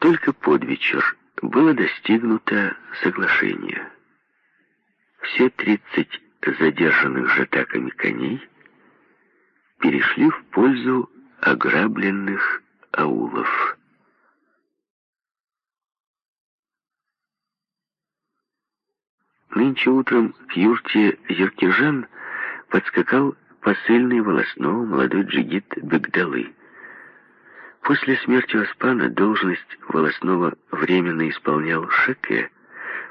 Только под вечер было достигнуто соглашение. Все тридцать задержанных жатаками коней перешли в пользу ограбленных аулов. Нынче утром к юрте Еркижан подскакал посыльный волосного молодой джигит Бегдалы. После смерти Оспана должность волосного временно исполнял Шеке,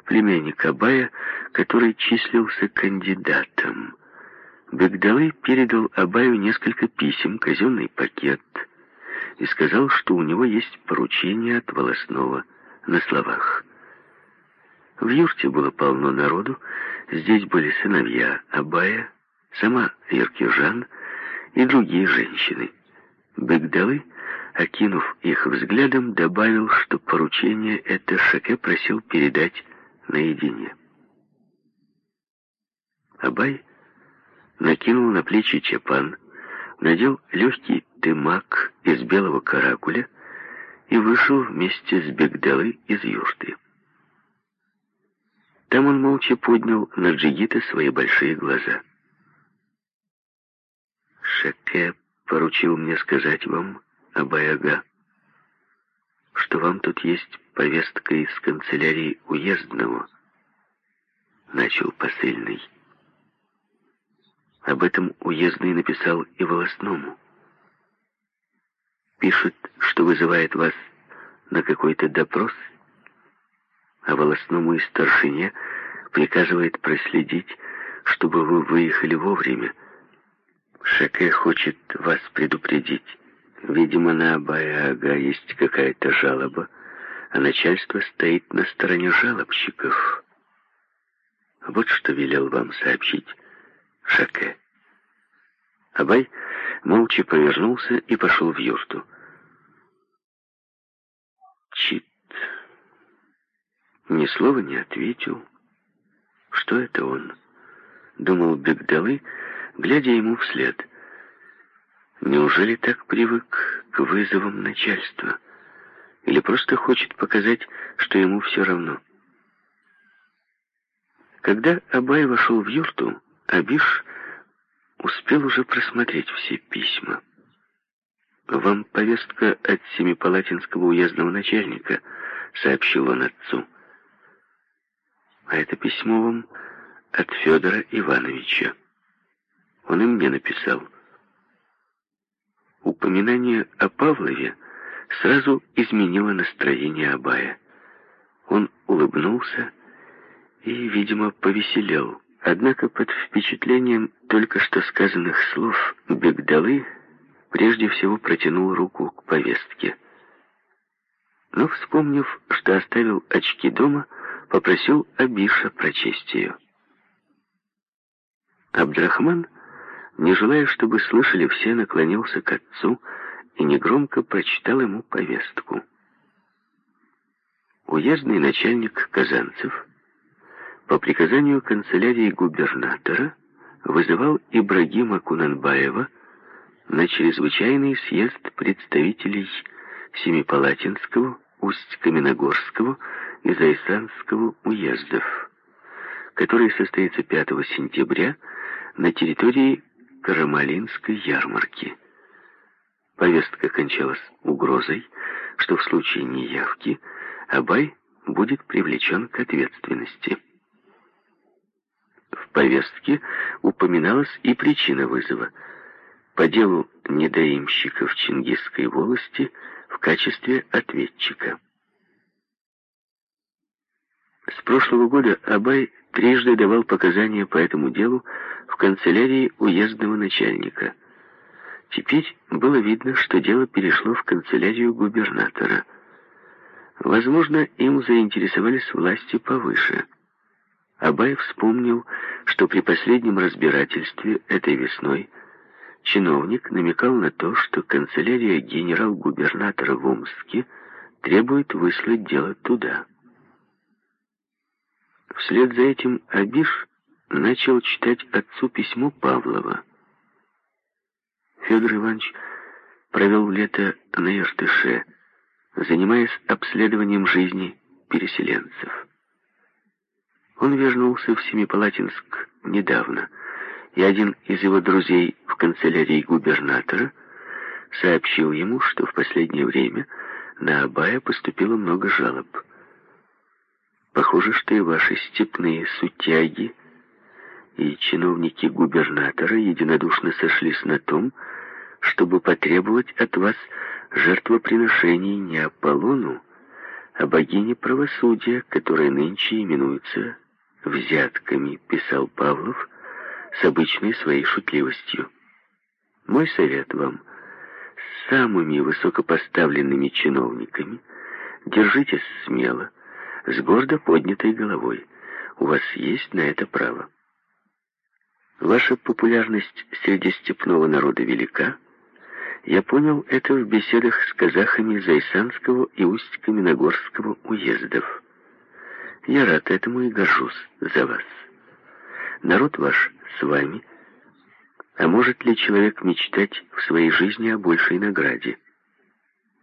племянник Абая, который числился кандидатом. Бегдалы передал Абаю несколько писем, казенный пакет, и сказал, что у него есть поручение от волосного на словах. В юрте было полно народу, здесь были сыновья Абая, сама Еркижан и другие женщины. Бегдалы — окинув их взглядом, добавил, что поручение это Шаке просил передать наедине. Абай накинул на плечи чапан, надел легкий дымак из белого каракуля и вышел вместе с Бегдалы из юрты. Там он молча поднял на Джигита свои большие глаза. «Шаке поручил мне сказать вам, Абаяга, что вам тут есть повестка из канцелярии уездного, начал посыльный. Об этом уездный написал и волосному. Пишет, что вызывает вас на какой-то допрос, а волосному и старшине приказывает проследить, чтобы вы выехали вовремя. Шаке хочет вас предупредить. Видимо, на Абая-ага есть какая-то жалоба, а начальство стоит на стороне жалобщиков. Вот что велел вам сообщить Шаке. Абай молча повернулся и пошел в юрту. Чит ни слова не ответил. Что это он? Думал Бегдалы, глядя ему вслед. Неужели так привык к вызовам начальства? Или просто хочет показать, что ему все равно? Когда Абай вошел в юрту, Абиш успел уже просмотреть все письма. «Вам повестка от Семипалатинского уездного начальника», — сообщил он отцу. «А это письмо вам от Федора Ивановича. Он и мне написал». Упоминание о Павлове сразу изменило настроение Абая. Он улыбнулся и, видимо, повеселел. Однако под впечатлением только что сказанных слов Бегдалы прежде всего протянул руку к повестке. Но, вспомнив, что оставил очки дома, попросил Абиша прочесть ее. Абдрахман не желая, чтобы слышали все, наклонился к отцу и негромко прочитал ему повестку. Уездный начальник Казанцев по приказанию канцелярии губернатора вызывал Ибрагима Кунанбаева на чрезвычайный съезд представителей Семипалатинского, Усть-Каменогорского и Зайсанского уездов, который состоится 5 сентября на территории Карамалинской ярмарки. Повестка кончалась угрозой, что в случае неявки Абай будет привлечен к ответственности. В повестке упоминалась и причина вызова по делу недоимщиков Чингисской волости в качестве ответчика. С прошлого года Абай трижды давал показания по этому делу в канцелярии уездного начальника. Теперь было видно, что дело перешло в канцелярию губернатора. Возможно, им заинтересовались власти повыше. Абай вспомнил, что при последнем разбирательстве этой весной чиновник намекал на то, что канцелярия генерал-губернатора в Омске требует выслать дело туда. Вслед за этим Абиш начал читать отцу письмо Павлова. Федор Иванович провел лето на Иртыше, занимаясь обследованием жизни переселенцев. Он вернулся в Семипалатинск недавно, и один из его друзей в канцелярии губернатора сообщил ему, что в последнее время на Абая поступило много жалоб. Похоже, что и ваши степные сутяги и чиновники губернатора единодушно сошлись на том, чтобы потребовать от вас жертвоприношений не Аполлону, а богине правосудия, которая нынче именуется взятками, писал Павлов с обычной своей шутливостью. Мой совет вам с самыми высокопоставленными чиновниками держитесь смело, с гордо поднятой головой. У вас есть на это право. Ваша популярность среди степного народа велика. Я понял это в беседах с казахами Зайсанского и Усть-Каменогорского уездов. Я рад этому и горжусь за вас. Народ ваш с вами. А может ли человек мечтать в своей жизни о большей награде?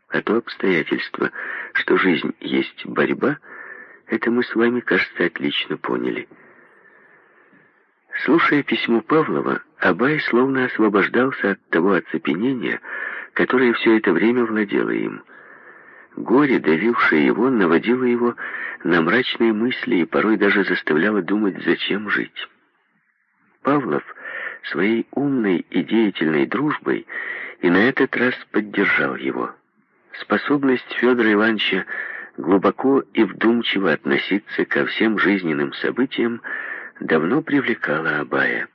А то обстоятельство, что жизнь есть борьба, это мы с вами, кажется, отлично поняли. Слушая письмо Павлова, Абай словно освобождался от того оцепенения, которое все это время владело им. Горе, давившее его, наводило его на мрачные мысли и порой даже заставляло думать, зачем жить. Павлов своей умной и деятельной дружбой и на этот раз поддержал его. Способность Федора Ивановича глубоко и вдумчиво относиться ко всем жизненным событиям давно привлекала Абая.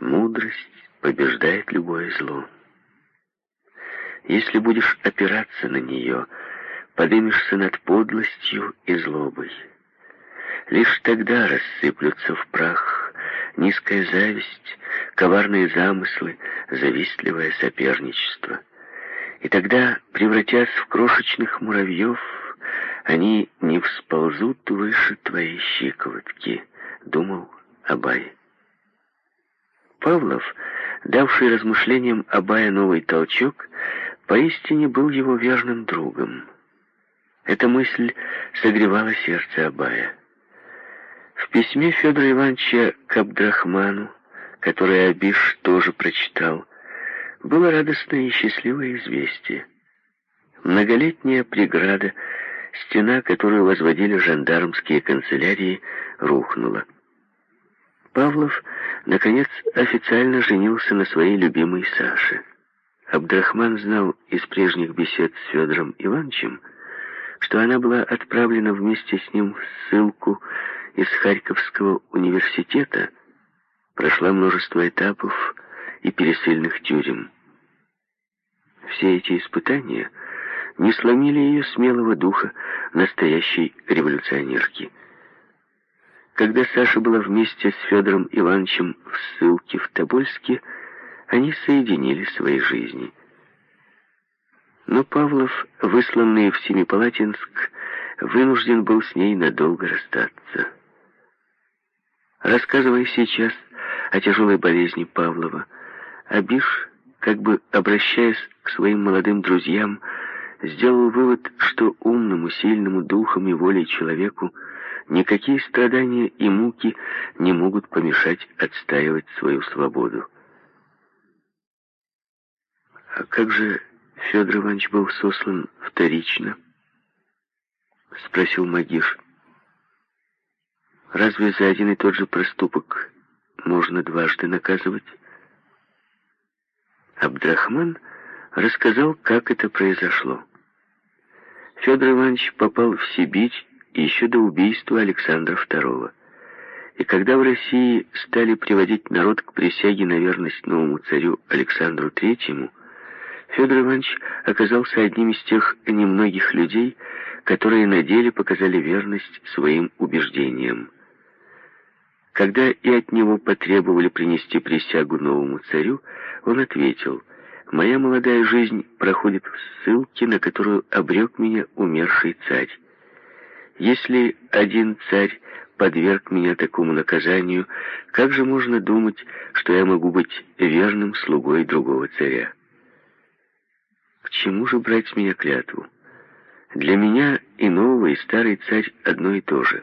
Мудрость побеждает любое зло. Если будешь опираться на нее, подымешься над подлостью и злобой. Лишь тогда рассыплются в прах низкая зависть, коварные замыслы, завистливое соперничество. И тогда, превратясь в крошечных муравьев, они не всползут выше твоей щиколотки, думал Абай. Павлов, давший размышлениям Абая новый толчок, поистине был его верным другом. Эта мысль согревала сердце Абая. В письме Федора Ивановича к Абдрахману, которое Абиш тоже прочитал, было радостное и счастливое известие. Многолетняя преграда — Стена, которую возводили жандармские канцелярии, рухнула. Павлов, наконец, официально женился на своей любимой Саше. Абдрахман знал из прежних бесед с Федором Ивановичем, что она была отправлена вместе с ним в ссылку из Харьковского университета, прошла множество этапов и пересыльных тюрем. Все эти испытания — не сломили ее смелого духа настоящей революционерки. Когда Саша была вместе с Федором Ивановичем в ссылке в Тобольске, они соединили свои жизни. Но Павлов, высланный в Семипалатинск, вынужден был с ней надолго расстаться. Рассказывая сейчас о тяжелой болезни Павлова, Абиш, как бы обращаясь к своим молодым друзьям, сделал вывод, что умному, сильному духом и волей человеку никакие страдания и муки не могут помешать отстаивать свою свободу. А как же Федор Иванович был сослан вторично? Спросил Магиш. Разве за один и тот же проступок можно дважды наказывать? Абдрахман рассказал, как это произошло. Федор Иванович попал в Сибирь еще до убийства Александра II. И когда в России стали приводить народ к присяге на верность новому царю Александру III, Федор Иванович оказался одним из тех немногих людей, которые на деле показали верность своим убеждениям. Когда и от него потребовали принести присягу новому царю, он ответил – Моя молодая жизнь проходит в ссылке, на которую обрек меня умерший царь. Если один царь подверг меня такому наказанию, как же можно думать, что я могу быть верным слугой другого царя? К чему же брать с меня клятву? Для меня и новый, и старый царь одно и то же.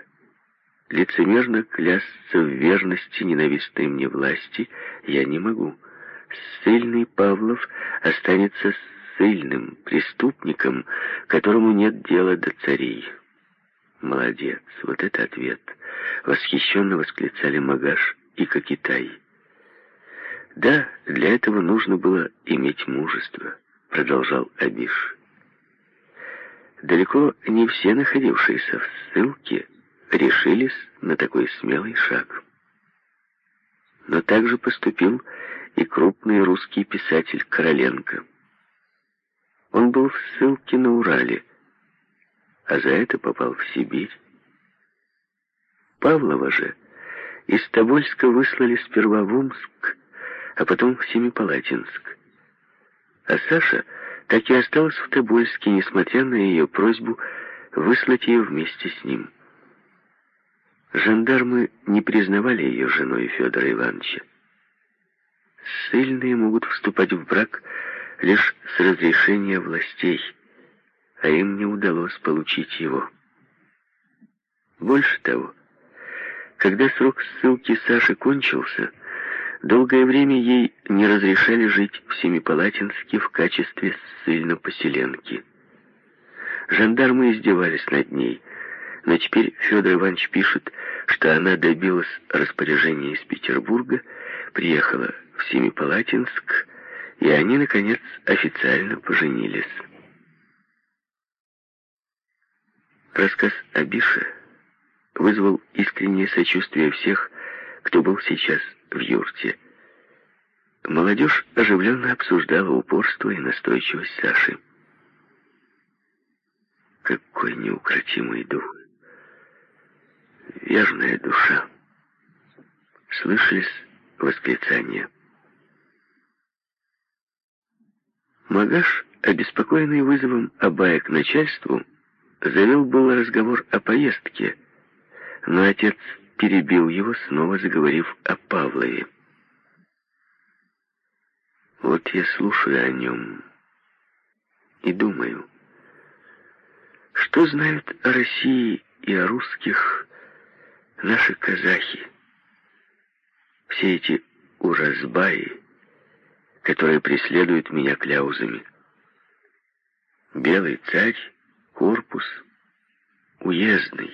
Лицемерно клясться в верности ненавистной мне власти я не могу. Ссыльный Павлов останется ссыльным преступником, которому нет дела до царей. Молодец, вот это ответ. Восхищенно восклицали Магаш и Кокитай. Да, для этого нужно было иметь мужество, продолжал Абиш. Далеко не все находившиеся в ссылке решились на такой смелый шаг. Но также поступил и крупный русский писатель Короленко. Он был в ссылке на Урале, а за это попал в Сибирь. Павлова же из Тобольска выслали сперва в Омск, а потом в Семипалатинск. А Саша так и осталась в Тобольске, несмотря на ее просьбу выслать ее вместе с ним. Жандармы не признавали ее женой Федора Ивановича. Сильные могут вступать в брак лишь с разрешения властей, а им не удалось получить его. Больше того, когда срок ссылки Саши кончился, долгое время ей не разрешали жить в Семипалатинске в качестве ссыльно-поселенки. Жандармы издевались над ней, но теперь Федор Иванович пишет, что она добилась распоряжения из Петербурга, приехала в Семипалатинск, и они, наконец, официально поженились. Рассказ о Бише вызвал искреннее сочувствие всех, кто был сейчас в юрте. Молодежь оживленно обсуждала упорство и настойчивость Саши. Какой неукротимый дух! Верная душа! Слышались восклицания. Магаш, обеспокоенный вызовом Абая к начальству, завел был разговор о поездке, но отец перебил его, снова заговорив о Павлове. Вот я слушаю о нем и думаю, что знают о России и о русских наши казахи, все эти уразбаи, которые преследуют меня кляузами. Белый царь, корпус, уездный.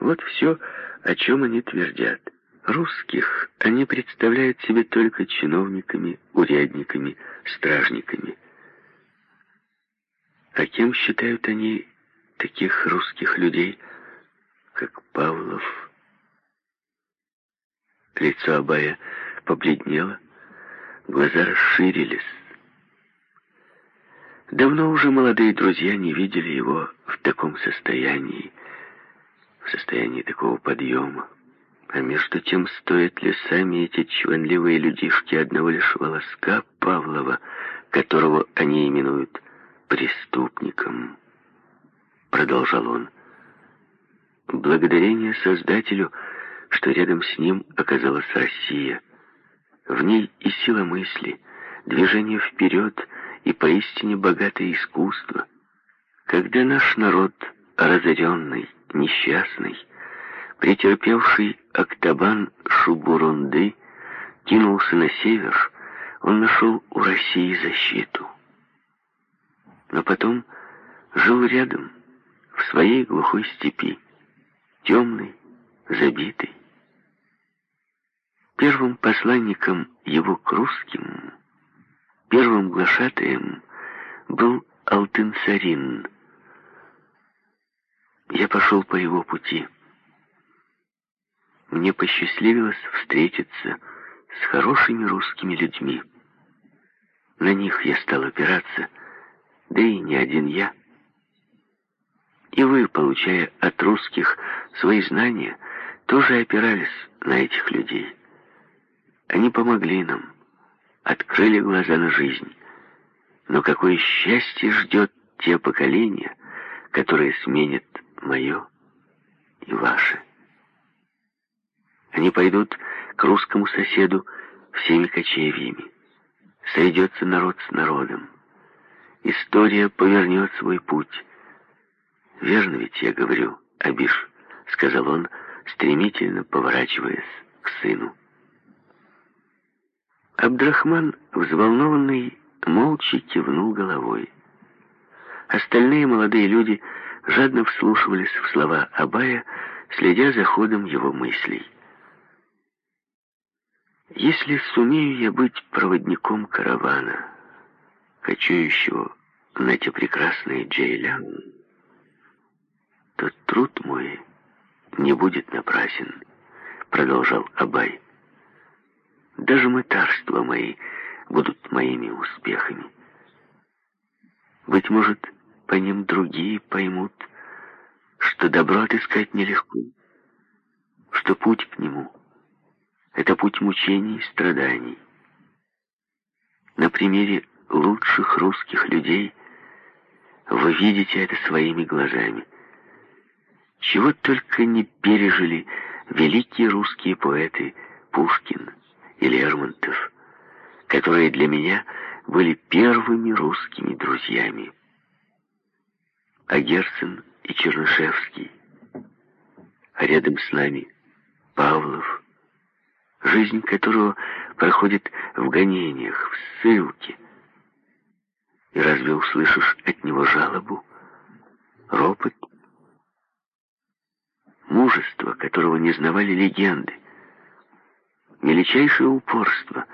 Вот все, о чем они твердят. Русских они представляют себе только чиновниками, урядниками, стражниками. А кем считают они таких русских людей, как Павлов? Лицо Абая побледнело, Глаза расширились. Давно уже молодые друзья не видели его в таком состоянии, в состоянии такого подъема. А между тем, стоят ли сами эти чванливые людишки одного лишь волоска Павлова, которого они именуют преступником? Продолжал он. Благодарение Создателю, что рядом с ним оказалась Россия — в ней и сила мысли, движение вперед и поистине богатое искусство. Когда наш народ, разоренный, несчастный, претерпевший октабан Шубурунды, кинулся на север, он нашел у России защиту. Но потом жил рядом, в своей глухой степи, темный, забитый. Первым посланником его к русским, первым глашатаем был Алтын-Сарин. Я пошел по его пути. Мне посчастливилось встретиться с хорошими русскими людьми. На них я стал опираться, да и не один я. И вы, получая от русских свои знания, тоже опирались на этих людей. Они помогли нам, открыли глаза на жизнь. Но какое счастье ждет те поколения, которые сменят мое и ваше. Они пойдут к русскому соседу всеми кочевьями. Сойдется народ с народом. история повернет свой путь. Верно ведь я говорю, Абиш, сказал он, стремительно поворачиваясь к сыну. Абдрахман, взволнованный, молча кивнул головой. Остальные молодые люди жадно вслушивались в слова Абая, следя за ходом его мыслей. «Если сумею я быть проводником каравана, кочующего на те прекрасные Джейлян, то труд мой не будет напрасен», — продолжал Абай. «Даже мытарства мои будут моими успехами. Быть может, по ним другие поймут, что добро отыскать нелегко, что путь к нему — это путь мучений и страданий. На примере лучших русских людей вы видите это своими глазами. Чего только не пережили великие русские поэты Пушкин и Лермонтов, которые для меня были первыми русскими друзьями а Герцен и Чернышевский, а рядом с нами Павлов, жизнь которого проходит в гонениях, в ссылке. И разве услышишь от него жалобу, ропот? Мужество, которого не знавали легенды, величайшее упорство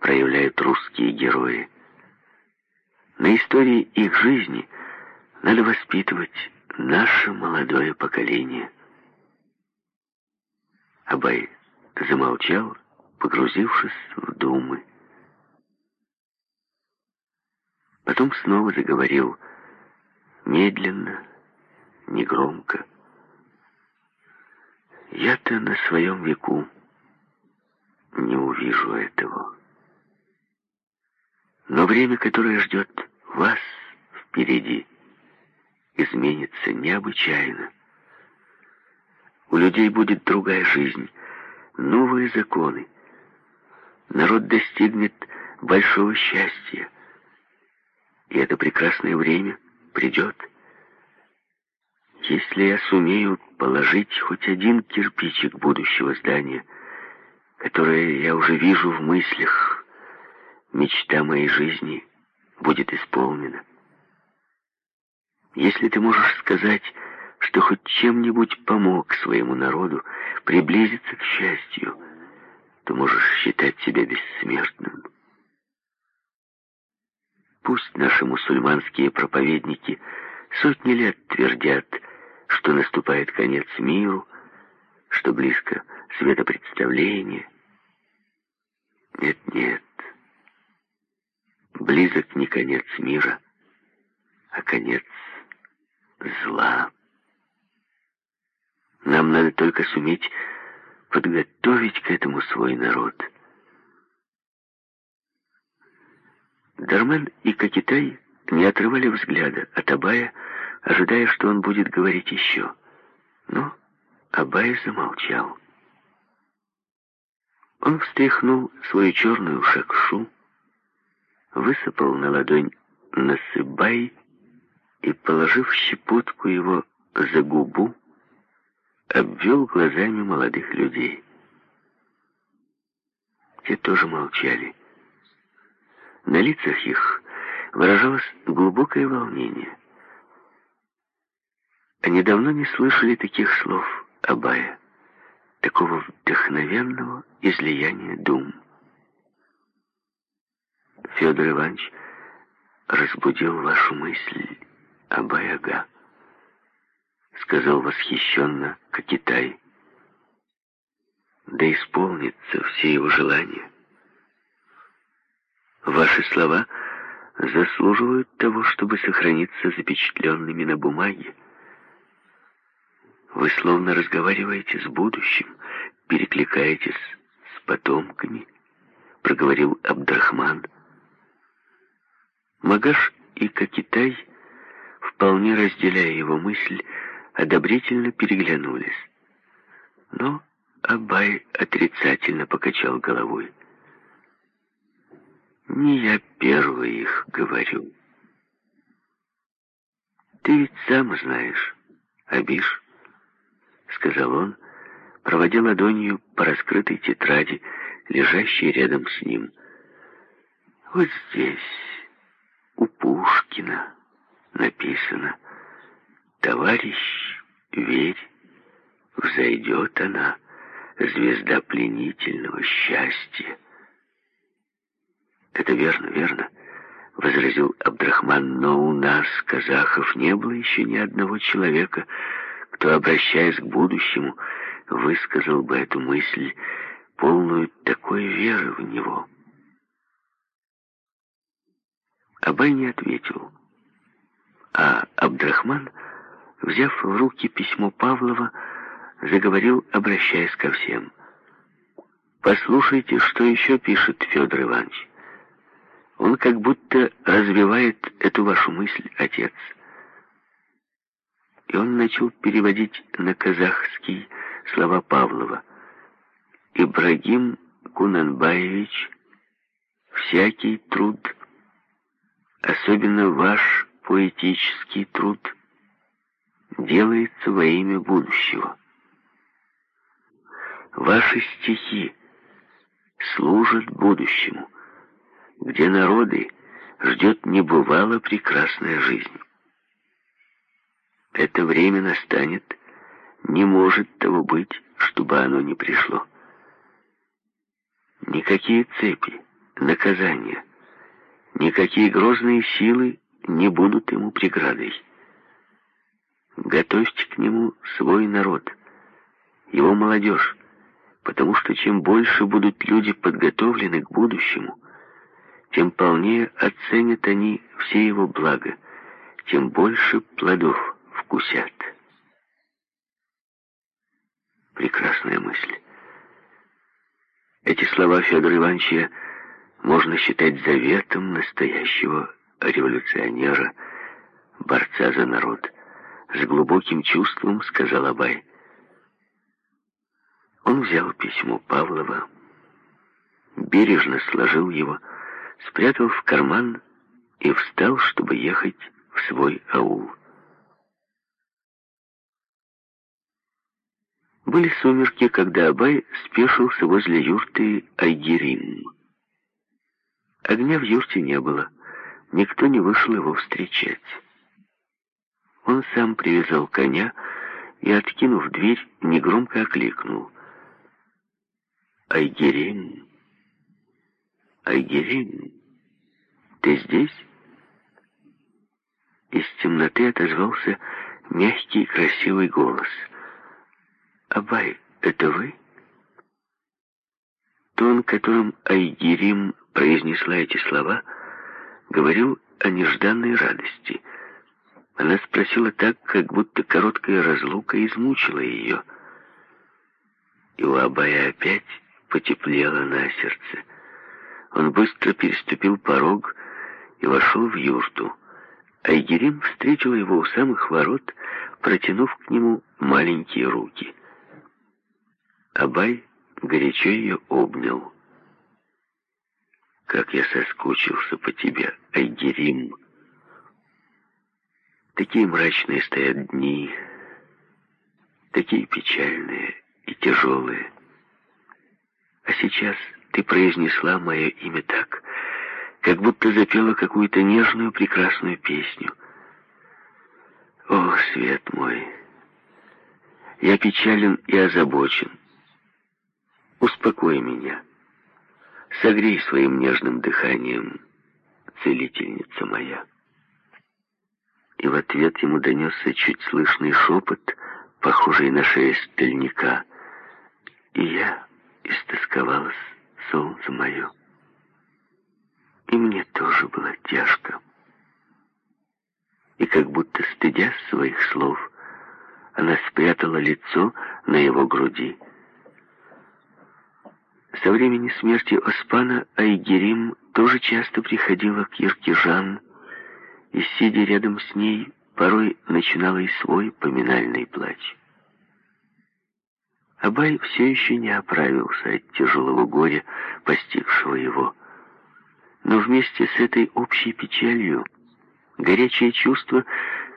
проявляют русские герои. На истории их жизни – надо воспитывать наше молодое поколение. Абай замолчал, погрузившись в думы. Потом снова заговорил медленно, негромко. Я-то на своем веку не увижу этого. Но время, которое ждет вас впереди, изменится необычайно. У людей будет другая жизнь, новые законы. Народ достигнет большого счастья. И это прекрасное время придет. Если я сумею положить хоть один кирпичик будущего здания, которое я уже вижу в мыслях, мечта моей жизни будет исполнена. Если ты можешь сказать, что хоть чем-нибудь помог своему народу приблизиться к счастью, то можешь считать себя бессмертным. Пусть наши мусульманские проповедники сотни лет твердят, что наступает конец миру, что близко светопредставление. Нет, нет. Близок не конец мира, а конец зла. Нам надо только суметь подготовить к этому свой народ. Дармен и Кокитай не отрывали взгляда от Абая, ожидая, что он будет говорить еще. Но Абай замолчал. Он встряхнул свою черную шакшу, высыпал на ладонь насыбай и, положив щепотку его за губу, обвел глазами молодых людей. Те тоже молчали. На лицах их выражалось глубокое волнение. Они давно не слышали таких слов Абая, такого вдохновенного излияния дум. Федор Иванович разбудил вашу мысль Абаяга, сказал восхищенно Кокитай. Да исполнится все его желания. Ваши слова заслуживают того, чтобы сохраниться запечатленными на бумаге. Вы словно разговариваете с будущим, перекликаетесь с потомками, проговорил Абдрахман. Магаш и Кокитай вполне разделяя его мысль, одобрительно переглянулись. Но Абай отрицательно покачал головой. «Не я первый их говорю. «Ты ведь сам знаешь, Абиш», — сказал он, проводя ладонью по раскрытой тетради, лежащей рядом с ним. «Вот здесь, у Пушкина, написано «Товарищ, верь, взойдет она, звезда пленительного счастья». «Это верно, верно», — возразил Абдрахман, «но у нас, казахов, не было еще ни одного человека, кто, обращаясь к будущему, высказал бы эту мысль, полную такой веры в него». Абай не ответил, а Абдрахман, взяв в руки письмо Павлова, заговорил, обращаясь ко всем. «Послушайте, что еще пишет Федор Иванович. Он как будто развивает эту вашу мысль, отец. Он начал переводить на казахский слова Павлова. Ибрагим Кунанбаевич, всякий труд, особенно ваш поэтический труд, делается во имя будущего. Ваши стихи служат будущему где народы ждет небывало прекрасная жизнь. Это время настанет, не может того быть, чтобы оно не пришло. Никакие цепи, наказания, никакие грозные силы не будут ему преградой. Готовьте к нему свой народ, его молодежь, потому что чем больше будут люди подготовлены к будущему, тем полнее оценят они все его блага, тем больше плодов вкусят. Прекрасная мысль. Эти слова Федора Ивановича можно считать заветом настоящего революционера, борца за народ. С глубоким чувством сказал Абай. Он взял письмо Павлова, бережно сложил его, спрятал в карман и встал, чтобы ехать в свой аул. Были сумерки, когда Абай спешился возле юрты Айгерим. Огня в юрте не было, никто не вышел его встречать. Он сам привязал коня и, откинув дверь, негромко окликнул. «Айгерим!» «Айгерим, ты здесь?» Из темноты отозвался мягкий красивый голос. «Абай, это вы?» Тон, которым Айгерим произнесла эти слова, говорил о нежданной радости. Она спросила так, как будто короткая разлука измучила ее. И у Абая опять потеплело на сердце. Он быстро переступил порог и вошел в юрту. Айгерим встретила его у самых ворот, протянув к нему маленькие руки. Абай горячо ее обнял. «Как я соскучился по тебе, Айгерим!» Такие мрачные стоят дни, такие печальные и тяжелые. А сейчас ты произнесла мое имя так, как будто запела какую-то нежную, прекрасную песню. О, свет мой! Я печален и озабочен. Успокой меня. Согрей своим нежным дыханием, целительница моя. И в ответ ему донесся чуть слышный шепот, похожий на шесть стальника. И я истосковалась солнце мое. И мне тоже было тяжко. И как будто стыдясь своих слов, она спрятала лицо на его груди. Со времени смерти Оспана Айгерим тоже часто приходила к Иркижан, и, сидя рядом с ней, порой начинала и свой поминальный плач. Абай все еще не оправился от тяжелого горя, постигшего его. Но вместе с этой общей печалью горячее чувство,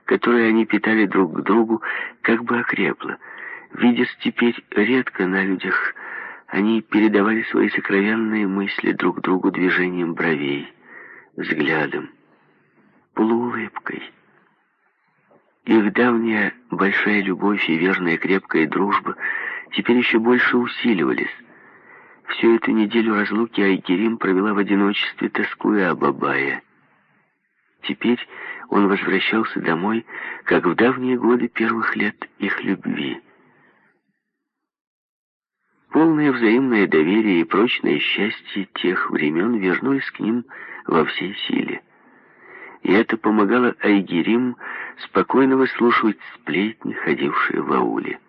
которое они питали друг к другу, как бы окрепло. Видясь теперь редко на людях, они передавали свои сокровенные мысли друг другу движением бровей, взглядом, полуулыбкой. Их давняя большая любовь и верная крепкая дружба теперь еще больше усиливались. Всю эту неделю разлуки Айгерим провела в одиночестве, тоскуя об Абае. Теперь он возвращался домой, как в давние годы первых лет их любви. Полное взаимное доверие и прочное счастье тех времен вернулись к ним во всей силе. И это помогало Айгерим спокойно выслушивать сплетни, ходившие в ауле.